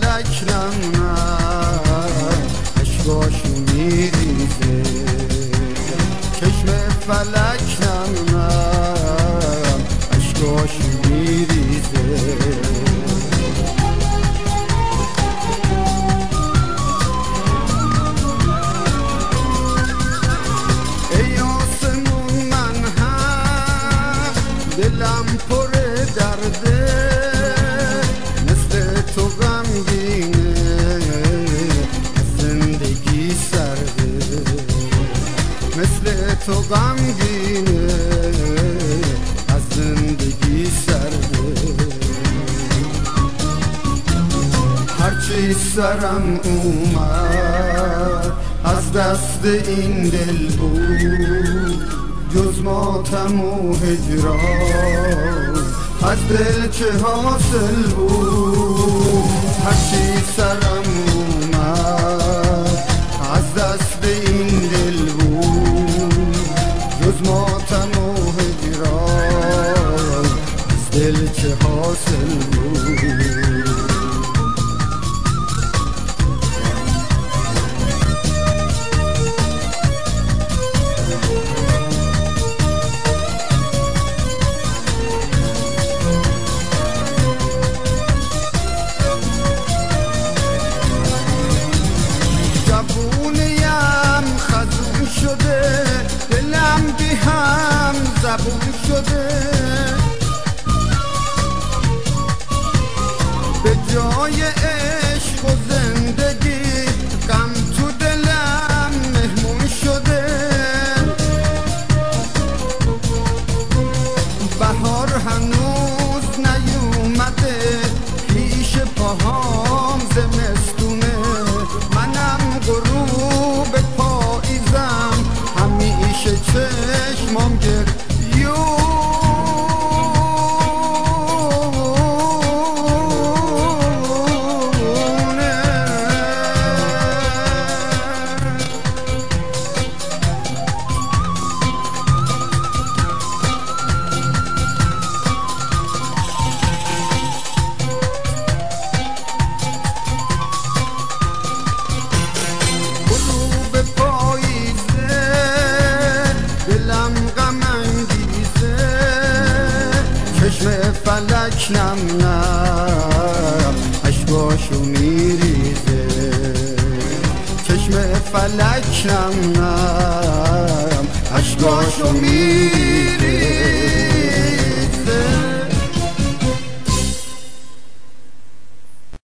melekler. تو غمگینه از زندگی سرده. هرچی سرم اومد از دست این دل بود. جز ماتم و هجران از دل چه حاصل بود؟ هرچی سرم اومد از دست این چه حاصل بود زبون شده. جای عشق و زندگی غم تو دلم مهمون شده. بهار هنوز نیومده پیش پاهام زمستونه. منم غروب پاییزم همیشه چشمام گرد فلک نم. نم عشقاشو میریزه. چشم فلک نم نم. عشقاشو میریزه.